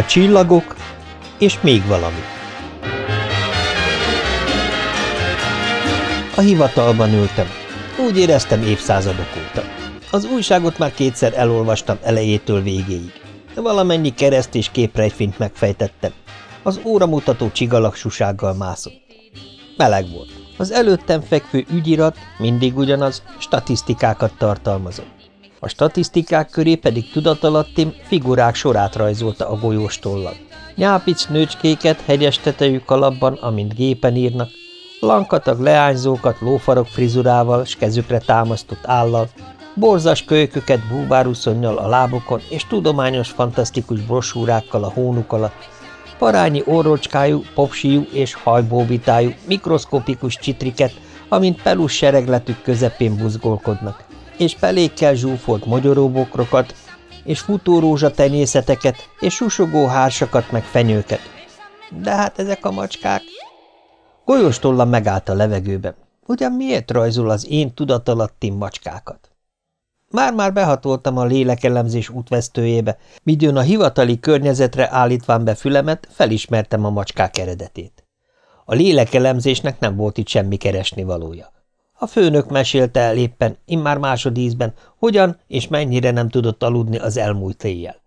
A csillagok és még valami. A hivatalban ültem. Úgy éreztem évszázadok óta. Az újságot már kétszer elolvastam elejétől végéig. Valamennyi kereszt és képrejfint megfejtettem. Az óramutató csigalaksusággal mászott. Meleg volt. Az előttem fekvő ügyirat mindig ugyanaz, statisztikákat tartalmazott. A statisztikák köré pedig tudatalattim figurák sorát rajzolta a golyós tollag. Nyápic nőcskéket hegyes tetejű kalapban, amint gépen írnak, lankatag leányzókat lófarok frizurával s kezükre támasztott állal, borzas kölyköket búbáruszonnyal a lábokon és tudományos fantasztikus brosúrákkal a hónuk alatt, parányi orrocskájú, popsíjú és hajbóbitájú mikroszkopikus csitriket, amint pelus seregletük közepén buzgolkodnak, és pelékkel zsúfolt mogyoróbokrokat, és futórózsa tenyészeteket, és susogó hársakat meg fenyőket. De hát ezek a macskák... Golyóstollan megállt a levegőben. Ugyan miért rajzol az én tudatalattim macskákat? Már-már behatoltam a lélekelemzés útvesztőjébe, midőn a hivatali környezetre állítván be fülemet, felismertem a macskák eredetét. A lélekelemzésnek nem volt itt semmi keresni valója. A főnök mesélte el éppen, immár másodízben, hogyan és mennyire nem tudott aludni az elmúlt éjjel.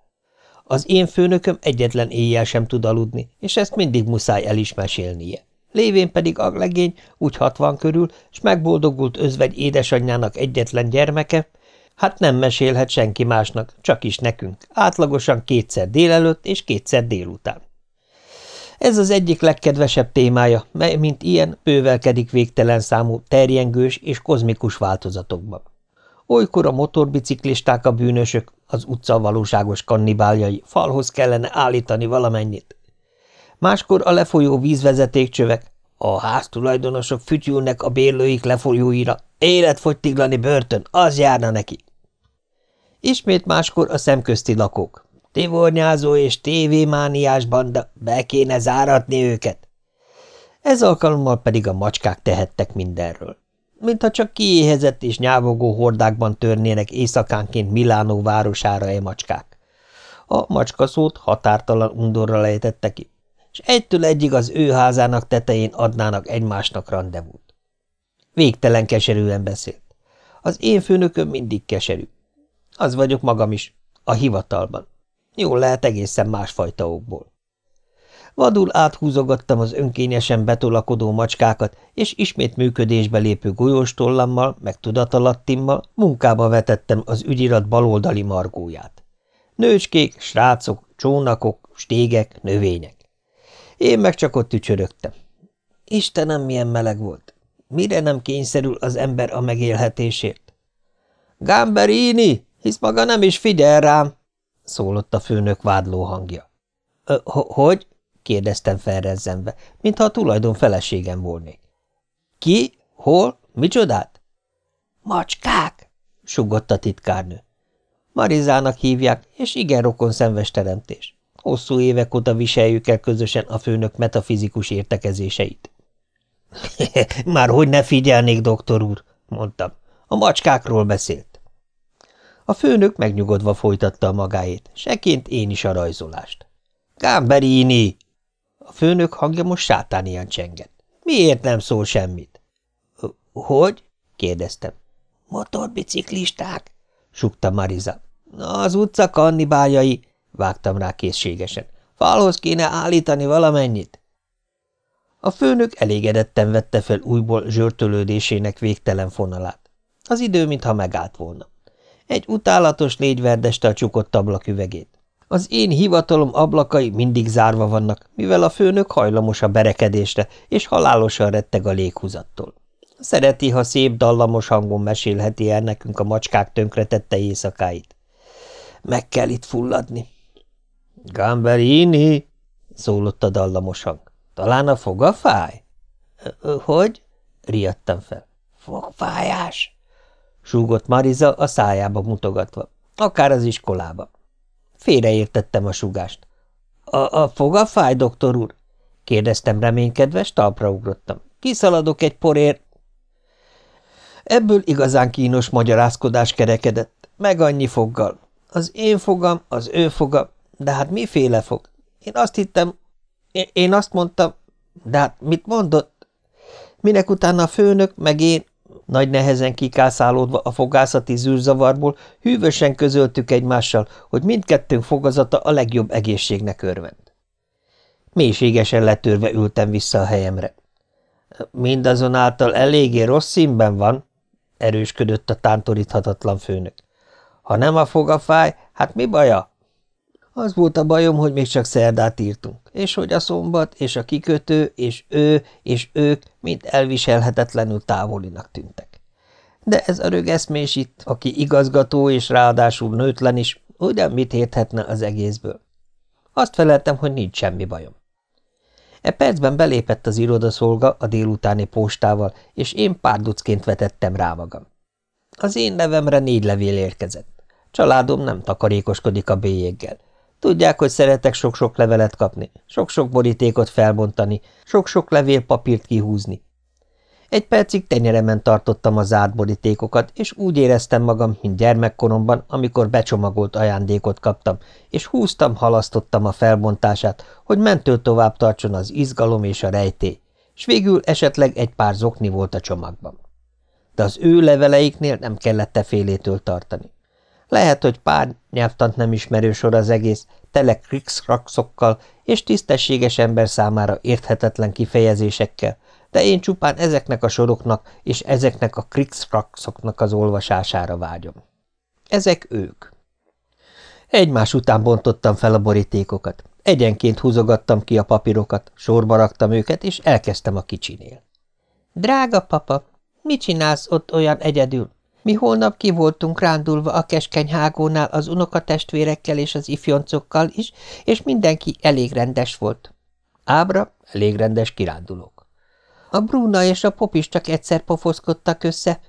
Az én főnököm egyetlen éjjel sem tud aludni, és ezt mindig muszáj el is mesélnie. Lévén pedig a legény úgy hatvan körül, s megboldogult özvegy édesanyjának egyetlen gyermeke, hát nem mesélhet senki másnak, csak is nekünk, átlagosan kétszer délelőtt és kétszer délután. Ez az egyik legkedvesebb témája, mely mint ilyen bővelkedik végtelen számú terjengős és kozmikus változatokban. Olykor a motorbiciklisták a bűnösök, az utca valóságos kannibáljai, falhoz kellene állítani valamennyit. Máskor a lefolyó vízvezetékcsövek, a háztulajdonosok fütyülnek a bérlőik lefolyóira, életfogytiglani börtön, az járna neki. Ismét máskor a szemközti lakók, Tivornyázó és tévémániás banda, be kéne záratni őket. Ez alkalommal pedig a macskák tehettek mindenről. Mintha csak kiéhezett és nyávogó hordákban törnének éjszakánként Milánó városára e macskák. A macskaszót határtalan undorra lejtette ki, és egytől egyig az ő házának tetején adnának egymásnak rendezvút. Végtelen keserűen beszélt. Az én főnököm mindig keserű. Az vagyok magam is, a hivatalban. Jól lehet egészen másfajta okból. Vadul áthúzogattam az önkényesen betolakodó macskákat, és ismét működésbe lépő golyóstollammal, meg tudatalattimmal munkába vetettem az ügyirat baloldali margóját. Nőcskék, srácok, csónakok, stégek, növények. Én meg csak ott tücsörögtem. Istenem, milyen meleg volt! Mire nem kényszerül az ember a megélhetésért? – Gamberini, hisz maga nem is figyel rám! Szólott a főnök vádló hangja. – Hogy? – kérdeztem felrezzenve, mintha a tulajdon feleségem volnék. – Ki? Hol? Micsodát? – Macskák! – sugott a titkárnő. Marizának hívják, és igen rokon szenves teremtés. Hosszú évek óta viseljük el közösen a főnök metafizikus értekezéseit. – Már hogy ne figyelnék, doktor úr, mondtam. A macskákról beszélt. A főnök megnyugodva folytatta a magáét, seként én is a rajzolást. – Gámberini! A főnök hangja most sátánian csengett. Miért nem szól semmit? – Hogy? – kérdeztem. – Motorbiciklisták! – sukta Mariza. – Az utca kannibáljai! – vágtam rá készségesen. – Falhoz kéne állítani valamennyit! A főnök elégedetten vette fel újból zsörtölődésének végtelen fonalát. Az idő, mintha megállt volna. Egy utálatos légy verdeste a csukott ablaküvegét. Az én hivatalom ablakai mindig zárva vannak, mivel a főnök hajlamos a berekedésre, és halálosan retteg a léghúzattól. Szereti, ha szép, dallamos hangon mesélheti el nekünk a macskák tönkretette éjszakáit. Meg kell itt fulladni. – Gamberini! – szólott a dallamos hang. – Talán a foga fáj? – Hogy? – riadtam fel. – Fogfájás! Súgott Mariza a szájába mutogatva. Akár az iskolába. Félreértettem a sugást. A, a foga fáj, doktor úr? kérdeztem reménykedves, talpra ugrottam. Kiszaladok egy porér. Ebből igazán kínos magyarázkodás kerekedett, meg annyi foggal. Az én fogam, az ő foga, de hát miféle fog? Én azt hittem, én, én azt mondtam, de hát mit mondott? Minek utána a főnök, meg én, nagy nehezen kikászálódva a fogászati zűrzavarból, hűvösen közöltük egymással, hogy mindkettőnk fogazata a legjobb egészségnek örvend. Mélységesen letörve ültem vissza a helyemre. Mindazonáltal eléggé rossz színben van, erősködött a tántoríthatatlan főnök. Ha nem a foga fáj, hát mi baja? Az volt a bajom, hogy még csak szerdát írtunk, és hogy a szombat, és a kikötő, és ő, és ők mind elviselhetetlenül távolinak tűntek. De ez a rögeszmés itt, aki igazgató és ráadásul nőtlen is, ugyan mit érthetne az egészből? Azt feleltem, hogy nincs semmi bajom. E percben belépett az irodaszolga a délutáni postával, és én párducként vetettem rá magam. Az én nevemre négy levél érkezett. Családom nem takarékoskodik a bélyéggel. Tudják, hogy szeretek sok-sok levelet kapni, sok-sok borítékot felbontani, sok-sok levélpapírt kihúzni. Egy percig tenyeremen tartottam a zárt borítékokat, és úgy éreztem magam, mint gyermekkoromban, amikor becsomagolt ajándékot kaptam, és húztam, halasztottam a felbontását, hogy mentől tovább tartson az izgalom és a rejtély, s végül esetleg egy pár zokni volt a csomagban. De az ő leveleiknél nem kellett te félétől tartani. Lehet, hogy pár nyelvtant nem ismerő sor az egész, tele krikszkrakszokkal és tisztességes ember számára érthetetlen kifejezésekkel, de én csupán ezeknek a soroknak és ezeknek a krikszkrakszoknak az olvasására vágyom. Ezek ők. Egymás után bontottam fel a borítékokat. Egyenként húzogattam ki a papírokat, sorba raktam őket, és elkezdtem a kicsinél. – Drága papa, mit csinálsz ott olyan egyedül? Mi holnap ki voltunk rándulva a keskeny hágónál az unokatestvérekkel és az ifjoncokkal is, és mindenki elég rendes volt. Ábra elég rendes kirándulók. A Bruna és a Pop is csak egyszer pofoszkodtak össze.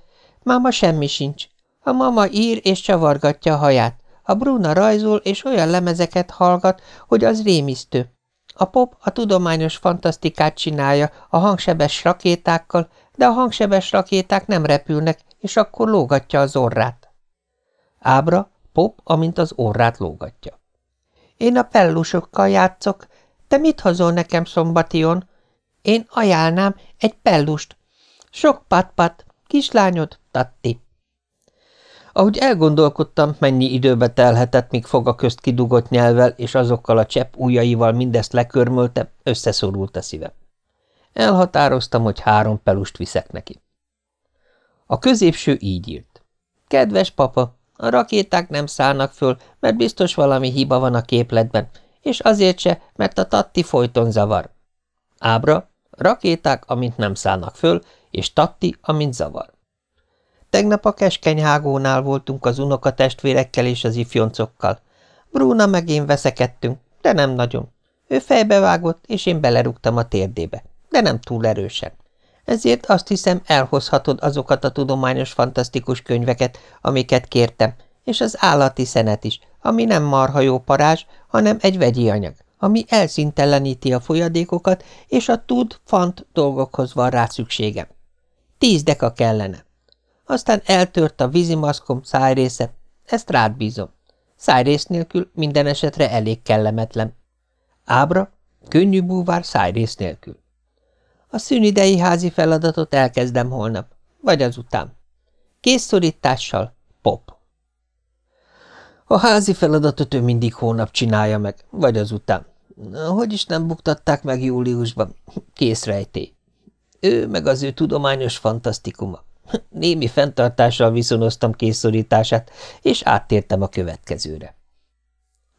Máma semmi sincs. A mama ír és csavargatja a haját. A Bruna rajzol és olyan lemezeket hallgat, hogy az rémisztő. A Pop a tudományos fantasztikát csinálja a hangsebes rakétákkal, de a hangsebes rakéták nem repülnek, és akkor lógatja az orrát. Ábra, pop, amint az orrát lógatja. Én a pellusokkal játszok. Te mit hozol nekem szombation? Én ajánlnám egy pellust. Sok pat-pat, kislányod, Tatti. Ahogy elgondolkodtam, mennyi időbe telhetett, míg foga közt kidugott nyelvvel, és azokkal a csepp ujjaival mindezt lekörmölte, összeszorult a szívem. Elhatároztam, hogy három pelust viszek neki. A középső így írt. Kedves papa, a rakéták nem szállnak föl, mert biztos valami hiba van a képletben, és azért se, mert a Tatti folyton zavar. Ábra, rakéták, amint nem szállnak föl, és Tatti, amint zavar. Tegnap a keskenyhágónál voltunk az unokatestvérekkel és az ifjoncokkal. Bruna meg én veszekedtünk, de nem nagyon. Ő fejbevágott, és én belerúgtam a térdébe, de nem túl erősen. Ezért azt hiszem, elhozhatod azokat a tudományos fantasztikus könyveket, amiket kértem, és az állati szenet is, ami nem marha jó parázs, hanem egy vegyi anyag, ami elszinteleníti a folyadékokat, és a tud, fant dolgokhoz van rá szükségem. Tíz deka kellene. Aztán eltört a vízimaszkom szájrésze, ezt rád bízom. Szájrész nélkül minden esetre elég kellemetlen. Ábra, könnyű búvár szájrész nélkül. A szünidei házi feladatot elkezdem holnap, vagy azután. Készszorítással, pop. A házi feladatot ő mindig hónap csinálja meg, vagy azután. Hogy is nem buktatták meg júliusban? Készrejté. Ő meg az ő tudományos fantasztikuma. Némi fenntartással viszonoztam készszorítását, és áttértem a következőre.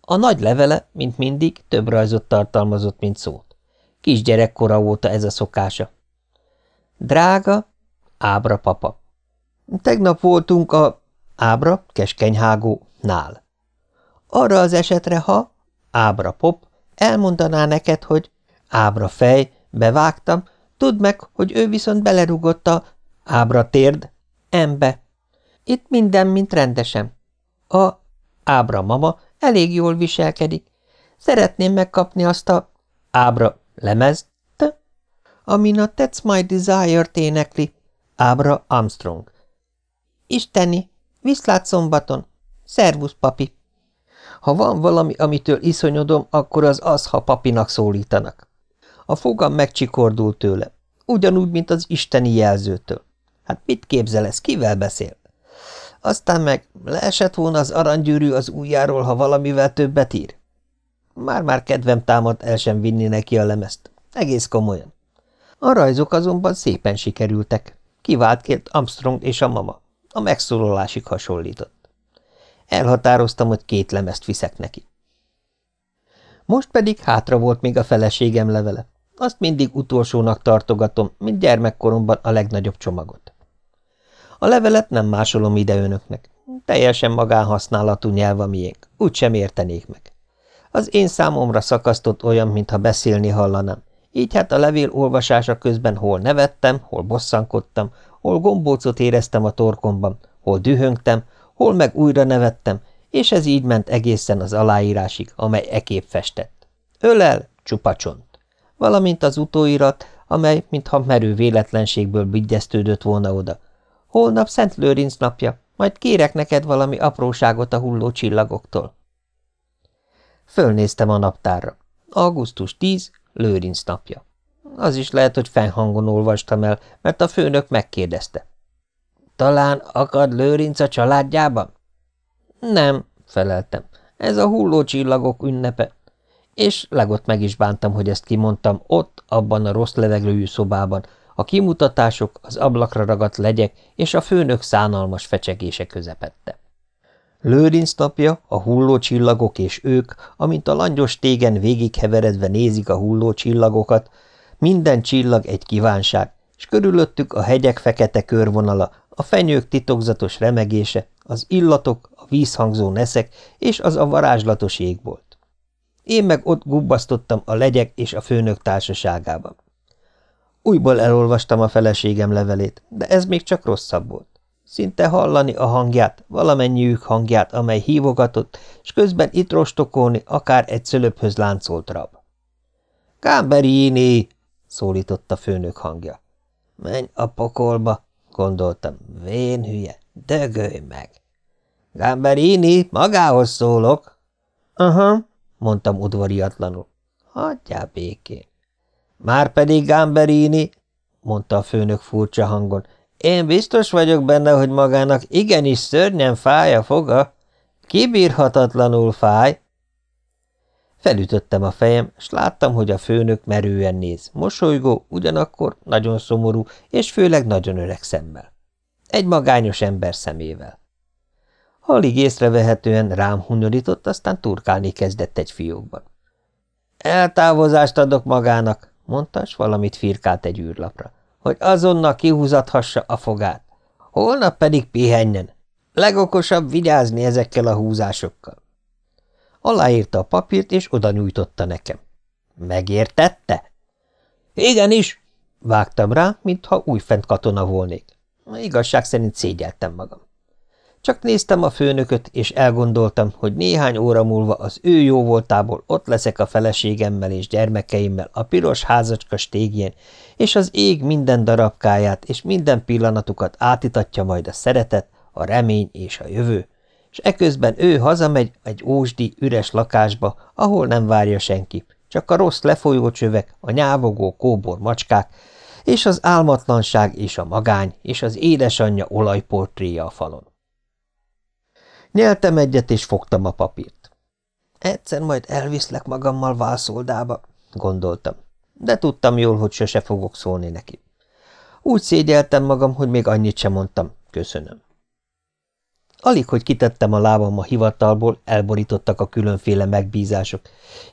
A nagy levele, mint mindig, több rajzot tartalmazott, mint szót. Kisgyerekkora óta ez a szokása. Drága, Ábra papa. Tegnap voltunk a Ábra, keskenyhágó, nál. Arra az esetre, ha Ábra pop, elmondaná neked, hogy Ábra fej, bevágtam, tudd meg, hogy ő viszont belerugott a Ábra térd, embe. Itt minden, mint rendesen. A Ábra mama elég jól viselkedik. Szeretném megkapni azt a Ábra Lemezt, amin a That's My Desire-t énekli, Ábra Armstrong. Isteni, viszlát szombaton. Szervusz, papi! Ha van valami, amitől iszonyodom, akkor az az, ha papinak szólítanak. A fogam megcsikordul tőle, ugyanúgy, mint az isteni jelzőtől. Hát mit képzel ez, kivel beszél? Aztán meg leesett volna az aranygyűrű az ujjáról, ha valamivel többet ír? Már-már kedvem támad el sem vinni neki a lemezt. Egész komolyan. A rajzok azonban szépen sikerültek. Kiváltként Armstrong és a mama. A megszólalásig hasonlított. Elhatároztam, hogy két lemezt viszek neki. Most pedig hátra volt még a feleségem levele. Azt mindig utolsónak tartogatom, mint gyermekkoromban a legnagyobb csomagot. A levelet nem másolom ide önöknek. Teljesen magánhasználatú nyelv a miénk. Úgy sem értenék meg. Az én számomra szakasztott olyan, mintha beszélni hallanám. Így hát a levél olvasása közben hol nevettem, hol bosszankodtam, hol gombócot éreztem a torkomban, hol dühöngtem, hol meg újra nevettem, és ez így ment egészen az aláírásig, amely ekép festett. Ölel, csupacsont. Valamint az utóirat, amely, mintha merő véletlenségből bigyeztődött volna oda. Holnap Szent Lőrinc napja, majd kérek neked valami apróságot a hulló csillagoktól. Fölnéztem a naptárra. Augusztus 10, Lőrinc napja. Az is lehet, hogy fennhangon olvastam el, mert a főnök megkérdezte. Talán akad Lőrinc a családjában? Nem, feleltem. Ez a hulló csillagok ünnepe. És legott meg is bántam, hogy ezt kimondtam ott, abban a rossz levegőjű szobában, a kimutatások, az ablakra ragadt legyek és a főnök szánalmas fecsegése közepette. Lőrinc napja, a hulló csillagok és ők, amint a langyos tégen végigheveredve nézik a hulló csillagokat, minden csillag egy kívánság, és körülöttük a hegyek fekete körvonala, a fenyők titokzatos remegése, az illatok, a vízhangzó neszek és az a varázslatos égbolt. Én meg ott gubbasztottam a legyek és a főnök társaságában. Újból elolvastam a feleségem levelét, de ez még csak rosszabb volt. Szinte hallani a hangját, valamennyiük hangját, amely hívogatott, és közben itt rostokolni akár egy szölöphöz láncolt rab. – Kámberini! – szólította főnök hangja. – Menj a pokolba! – gondoltam. – Vén hülye, dögölj meg! – Gámberini, magához szólok! – Aha – mondtam udvariatlanul. – Hagyjál békén! – Márpedig Gámberini! – mondta a főnök furcsa hangon – én biztos vagyok benne, hogy magának igenis szörnyen fáj a foga. Kibírhatatlanul fáj. Felütöttem a fejem, és láttam, hogy a főnök merően néz, mosolygó, ugyanakkor nagyon szomorú, és főleg nagyon öreg szemmel. Egy magányos ember szemével. Alig észrevehetően rám hunyorított, aztán turkálni kezdett egy fiókban. Eltávozást adok magának, mondta, s valamit firkált egy űrlapra hogy azonnal kihúzathassa a fogát. Holnap pedig pihenjen. Legokosabb vigyázni ezekkel a húzásokkal. Aláírta a papírt, és oda nyújtotta nekem. Megértette? Igenis, vágtam rá, mintha újfent katona volnék. Igazság szerint szégyeltem magam. Csak néztem a főnököt, és elgondoltam, hogy néhány óra múlva az ő jó voltából ott leszek a feleségemmel és gyermekeimmel a piros házacska stégén, és az ég minden darabkáját és minden pillanatukat átitatja majd a szeretet, a remény és a jövő, és eközben ő hazamegy egy ósdi, üres lakásba, ahol nem várja senki, csak a rossz lefolyó csövek, a nyávogó kóbor macskák, és az álmatlanság és a magány, és az édesanyja olajportréja a falon. Nyeltem egyet, és fogtam a papírt. Egyszer majd elviszlek magammal válszoldába, gondoltam, de tudtam jól, hogy sose fogok szólni neki. Úgy szégyeltem magam, hogy még annyit sem mondtam, köszönöm. Alig, hogy kitettem a lábam a hivatalból, elborítottak a különféle megbízások,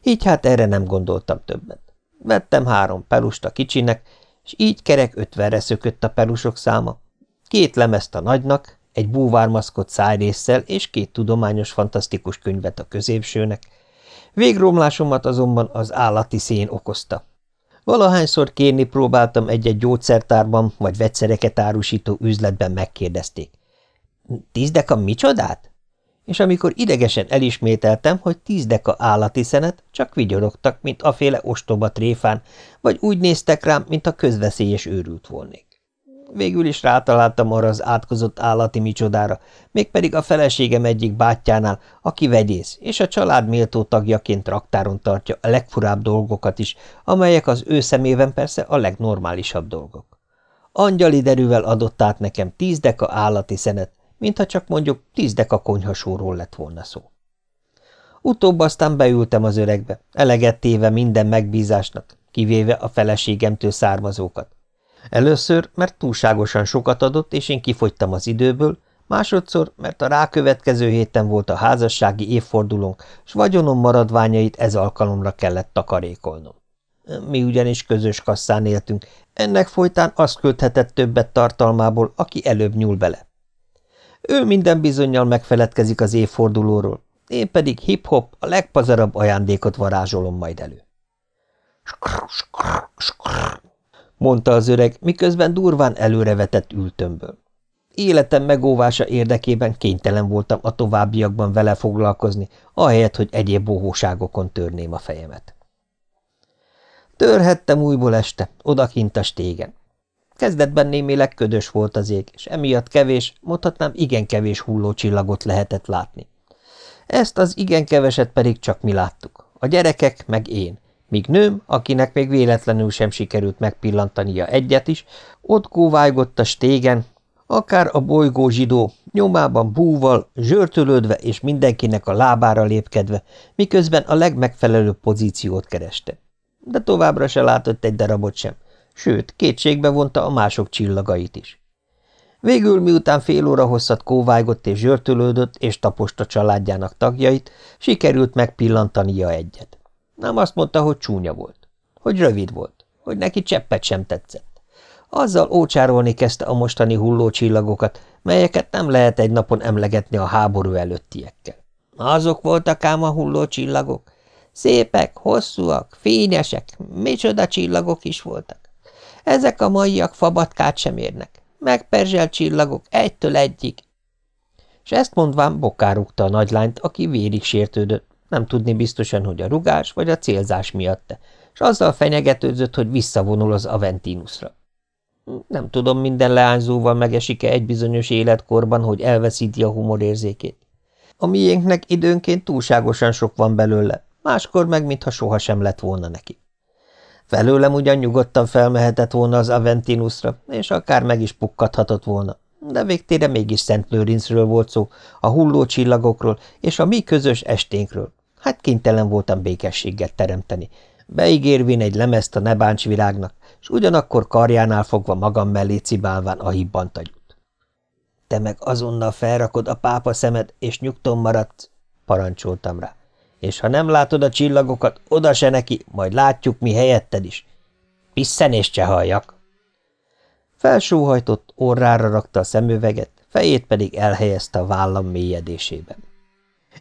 így hát erre nem gondoltam többet. Vettem három pelust a kicsinek, és így kerek ötvenre szökött a pelusok száma. Két lemezt a nagynak, egy búvármaszkot szájrészsel és két tudományos fantasztikus könyvet a középsőnek. Végromlásomat azonban az állati szén okozta. Valahányszor kérni próbáltam egy-egy gyógyszertárban vagy vegyszereket árusító üzletben megkérdezték. Tíz deka micsodát? És amikor idegesen elismételtem, hogy tíz deka állati szenet, csak vigyorogtak, mint aféle ostoba tréfán, vagy úgy néztek rám, mint a közveszélyes őrült volnék. Végül is rátaláltam arra az átkozott állati micsodára, mégpedig a feleségem egyik bátyjánál, aki vegyész, és a család méltó tagjaként raktáron tartja a legfurább dolgokat is, amelyek az ő szemében persze a legnormálisabb dolgok. Angyali derűvel adott át nekem tíz deka állati szenet, mintha csak mondjuk tíz deka konyhasóról lett volna szó. Utóbb aztán beültem az öregbe, eleget téve minden megbízásnak, kivéve a feleségemtől származókat. Először, mert túlságosan sokat adott, és én kifogytam az időből, másodszor, mert a rákövetkező héten volt a házassági évfordulónk, s vagyonom maradványait ez alkalomra kellett takarékolnom. Mi ugyanis közös kasszán éltünk, ennek folytán azt költhetett többet tartalmából, aki előbb nyúl bele. Ő minden bizonyal megfeledkezik az évfordulóról, én pedig hip-hop a legpazarabb ajándékot varázsolom majd elő. Skr, skr, skr, mondta az öreg, miközben durván előrevetett ültömből. Életem megóvása érdekében kénytelen voltam a továbbiakban vele foglalkozni, ahelyett, hogy egyéb bohóságokon törném a fejemet. Törhettem újból este, odakint a stégen. Kezdetben némileg ködös volt az ég, és emiatt kevés, mondhatnám igen kevés hullócsillagot lehetett látni. Ezt az igen keveset pedig csak mi láttuk, a gyerekek meg én, míg nőm, akinek még véletlenül sem sikerült megpillantania egyet is, ott kóvájgott a stégen, akár a bolygó zsidó, nyomában búval, zsörtölődve és mindenkinek a lábára lépkedve, miközben a legmegfelelőbb pozíciót kereste. De továbbra se látott egy darabot sem, sőt, kétségbe vonta a mások csillagait is. Végül, miután fél óra hosszat kóvájgott és zsörtölődött és taposta családjának tagjait, sikerült megpillantania egyet. Nem azt mondta, hogy csúnya volt, hogy rövid volt, hogy neki cseppet sem tetszett. Azzal ócsárolni kezdte a mostani hullócsillagokat, melyeket nem lehet egy napon emlegetni a háború előttiekkel. Azok voltak ám a hullócsillagok. Szépek, hosszúak, fényesek, micsoda csillagok is voltak. Ezek a maiak fabatkát sem érnek. Megperzselt csillagok, egytől egyig. És ezt mondván bokárugta a nagylányt, aki vérig sértődött, nem tudni biztosan, hogy a rugás vagy a célzás miatt, és azzal fenyegetőzött, hogy visszavonul az Aventinusra. Nem tudom, minden leányzóval megesik-e egy bizonyos életkorban, hogy elveszíti a humorérzékét. A miénknek időnként túlságosan sok van belőle, máskor meg, mintha sohasem lett volna neki. Felőlem ugyan nyugodtan felmehetett volna az Aventinusra, és akár meg is pukkadhatott volna, de végtére mégis Szent Lőrincről volt szó, a hulló csillagokról és a mi közös esténkről. Hát kénytelen voltam békességet teremteni, beígérvén egy lemezt a nebáncs virágnak, és ugyanakkor karjánál fogva magam mellé cibálván a hibbantagyút. Te meg azonnal felrakod a pápa szemed, és nyugton maradsz, parancsoltam rá. És ha nem látod a csillagokat, oda se neki, majd látjuk mi helyetted is. Pisszenést se halljak. Felsóhajtott, orrára rakta a szemüveget, fejét pedig elhelyezte a vállam mélyedésében.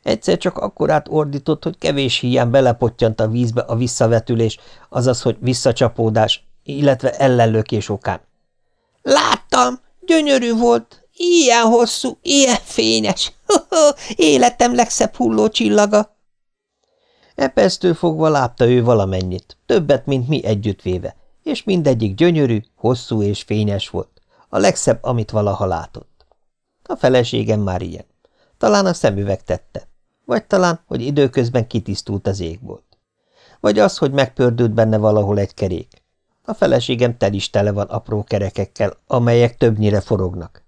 Egyszer csak akkorát ordított, hogy kevés hiány belepottyant a vízbe a visszavetülés, azaz, hogy visszacsapódás, illetve ellenlökés okán. – Láttam! Gyönyörű volt! Ilyen hosszú, ilyen fényes! Életem legszebb hulló csillaga! Epesztől fogva látta ő valamennyit, többet, mint mi együttvéve, és mindegyik gyönyörű, hosszú és fényes volt, a legszebb, amit valaha látott. A feleségem már ilyen. Talán a szemüveg tette. Vagy talán, hogy időközben kitisztult az égbolt. Vagy az, hogy megpördült benne valahol egy kerék. A feleségem tel is tele van apró kerekekkel, amelyek többnyire forognak.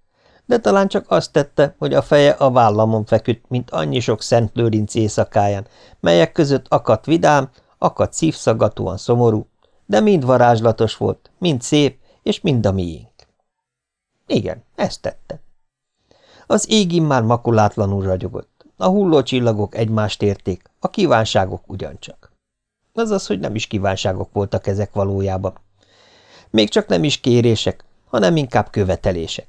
De talán csak azt tette, hogy a feje a vállamon feküdt, mint annyi sok Szent Lőrinc éjszakáján, melyek között akadt vidám, akadt szívszaggatóan szomorú, de mind varázslatos volt, mind szép, és mind a miénk. Igen, ezt tette. Az égim már makulátlanul ragyogott. A hulló csillagok egymást érték, a kívánságok ugyancsak. Azaz, hogy nem is kívánságok voltak ezek valójában. Még csak nem is kérések, hanem inkább követelések.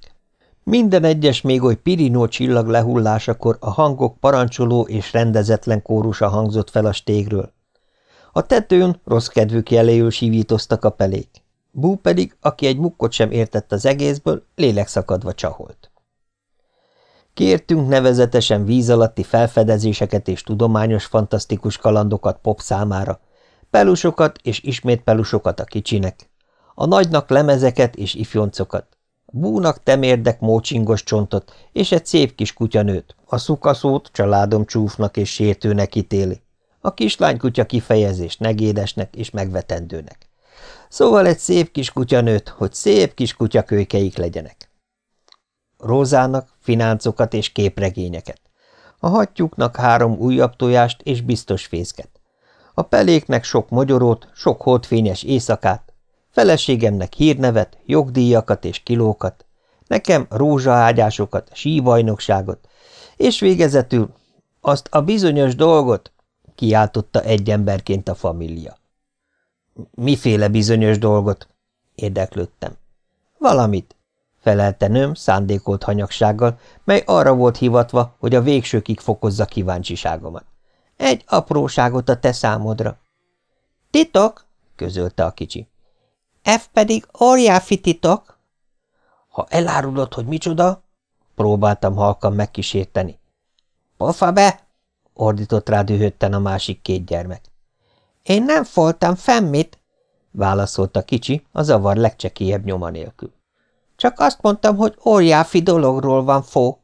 Minden egyes még oly pirinó csillag lehullásakor a hangok parancsoló és rendezetlen kórusa hangzott fel a stégről. A tetőn rossz kedvük jeléül sivítoztak a pelék. Bú pedig, aki egy mukkot sem értett az egészből, lélekszakadva csaholt. Kértünk nevezetesen víz alatti felfedezéseket és tudományos fantasztikus kalandokat pop számára, pelusokat és ismét pelusokat a kicsinek, a nagynak lemezeket és ifjoncokat, Búnak temérdek mócsingos csontot, és egy szép kis kutyanőt, a szukaszót családom csúfnak és sértőnek ítéli. A kislánykutya kifejezés negédesnek és megvetendőnek. Szóval egy szép kis kutyanőt, hogy szép kis kutyakölykeik legyenek. Rózának fináncokat és képregényeket. A hattyúknak három újabb tojást és biztos fészket. A peléknek sok mogyorót, sok holdfényes éjszakát, feleségemnek hírnevet, jogdíjakat és kilókat, nekem rózsaágyásokat, síbajnokságot, és végezetül azt a bizonyos dolgot, kiáltotta egy emberként a família. Miféle bizonyos dolgot? érdeklődtem. Valamit, felelte nőm szándékolt hanyagsággal, mely arra volt hivatva, hogy a végsőkig fokozza kíváncsiságomat. Egy apróságot a te számodra. Titok, közölte a kicsi. F pedig óriáfi titok. Ha elárulod, hogy micsoda, próbáltam halkan megkísérteni. Pofa be, ordított rá dühötten a másik két gyermek. Én nem foltam femmit, válaszolta kicsi, a zavar legcsekélyebb nyoma nélkül. Csak azt mondtam, hogy óriáfi dologról van fó.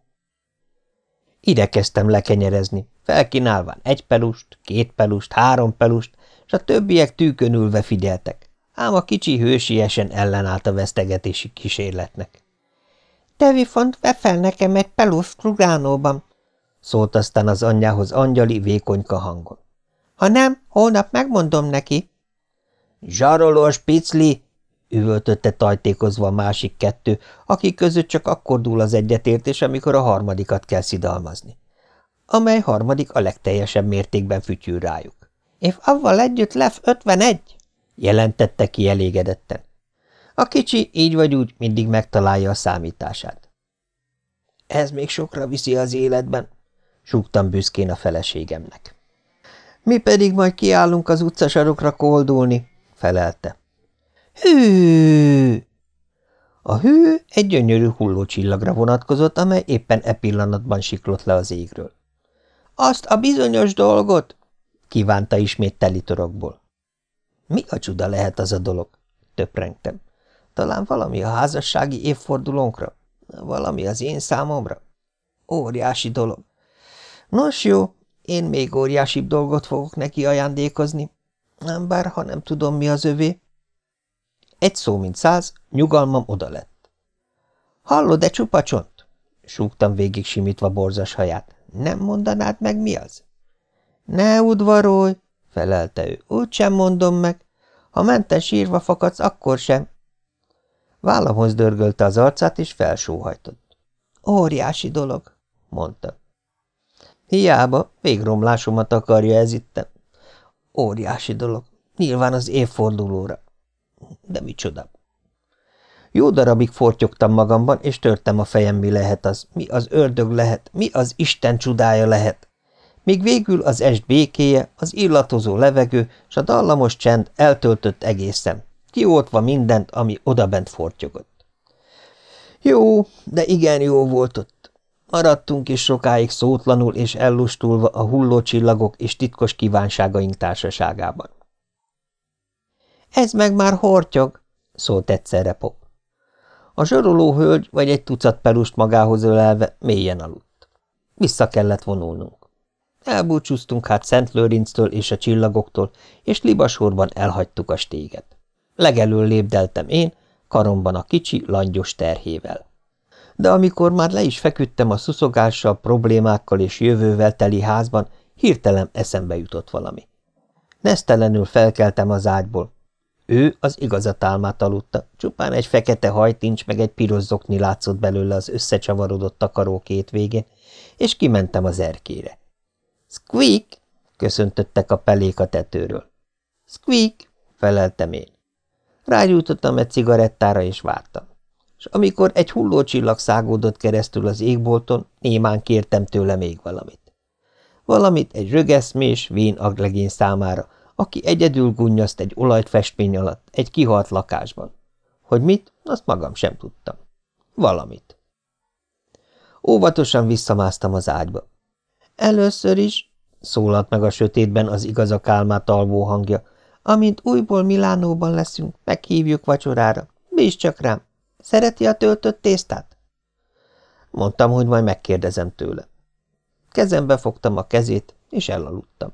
Ide kezdtem lekenyerezni, felkínálván egy pelust, két pelust, három pelust, és a többiek tűkönülve figyeltek, ám a kicsi hősiesen ellenállt a vesztegetési kísérletnek. – Te viszont fel nekem egy pelust krugánóban, szólt aztán az anyjához angyali, vékonyka hangon. – Ha nem, holnap megmondom neki. – Zsarolós picli! Üvöltötte tajtékozva a másik kettő, akik között csak akkor dúl az egyetértés, amikor a harmadikat kell szidalmazni. Amely harmadik a legteljesebb mértékben fütyül rájuk. – És avval együtt lef 51! – jelentette ki elégedetten. A kicsi így vagy úgy mindig megtalálja a számítását. – Ez még sokra viszi az életben – súgtam büszkén a feleségemnek. Mi pedig majd kiállunk az utcasarokra koldulni, felelte. Hű! A hű egy gyönyörű hullócsillagra vonatkozott, amely éppen e pillanatban siklott le az égről. Azt a bizonyos dolgot? kívánta ismét telitorokból. Mi a csuda lehet az a dolog? töprengtem. Talán valami a házassági évfordulónkra? Valami az én számomra? Óriási dolog. Nos jó, én még óriásibb dolgot fogok neki ajándékozni, bár ha nem tudom, mi az övé. Egy szó, mint száz, nyugalmam oda lett. Hallod-e csupacsont? Súgtam végig simítva borzas haját. Nem mondanád meg, mi az? Ne udvarolj, felelte ő. Úgy sem mondom meg. Ha menten sírva fakadsz, akkor sem. Vállamhoz dörgölte az arcát, és felsóhajtott. Óriási dolog, mondta. Hiába, végromlásomat akarja ez itten. Óriási dolog. Nyilván az évfordulóra. De micsoda. Jó darabig fortyogtam magamban, és törtem a fejem, mi lehet az, mi az ördög lehet, mi az Isten csodája lehet. Míg végül az est békéje, az illatozó levegő és a dallamos csend eltöltött egészen, kioltva mindent, ami odabent fortyogott. Jó, de igen jó volt ott. Maradtunk is sokáig szótlanul és ellustulva a hulló csillagok és titkos kívánságaink társaságában. – Ez meg már hortyog! – szólt egyszerre Pop. A zsaroló hölgy vagy egy tucat pelust magához ölelve mélyen aludt. Vissza kellett vonulnunk. Elbúcsúztunk hát Szent Lőrinctől és a csillagoktól, és libasorban elhagytuk a stéget. Legelől lépdeltem én, karomban a kicsi, langyos terhével de amikor már le is feküdtem a szuszogással, problémákkal és jövővel teli házban, hirtelen eszembe jutott valami. Nesztelenül felkeltem az ágyból. Ő az igazatálmát aludta, csupán egy fekete hajtincs meg egy piros zokni látszott belőle az összecsavarodott takaró két végén, és kimentem az erkére. – Squeak! – köszöntöttek a pelék a tetőről. – Squeak! – feleltem én. Rágyújtottam egy cigarettára, és vártam és amikor egy hullócsillag szágódott keresztül az égbolton, némán kértem tőle még valamit. Valamit egy rögeszmés vén aglegény számára, aki egyedül gunnyaszt egy olajt festmény alatt, egy kihalt lakásban. Hogy mit, azt magam sem tudtam. Valamit. Óvatosan visszamásztam az ágyba. Először is, szólalt meg a sötétben az igazak álmát alvó hangja, amint újból Milánóban leszünk, meghívjuk vacsorára. Bízz csak rám, Szereti a töltött tésztát? Mondtam, hogy majd megkérdezem tőle. Kezembe fogtam a kezét, és elaludtam.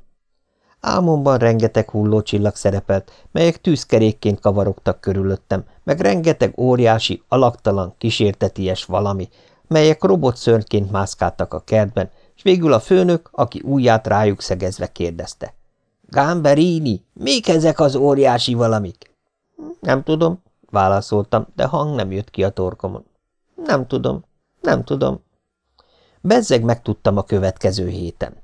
Álmomban rengeteg hullócsillag szerepelt, melyek tűzkerékként kavarogtak körülöttem, meg rengeteg óriási, alaktalan, kísérteties valami, melyek robotszörnként mászkáltak a kertben, és végül a főnök, aki ujját rájuk szegezve kérdezte. – Gamberini, mik ezek az óriási valamik? – Nem tudom, válaszoltam, de hang nem jött ki a torkomon. – Nem tudom, nem tudom. Bezzeg megtudtam a következő héten.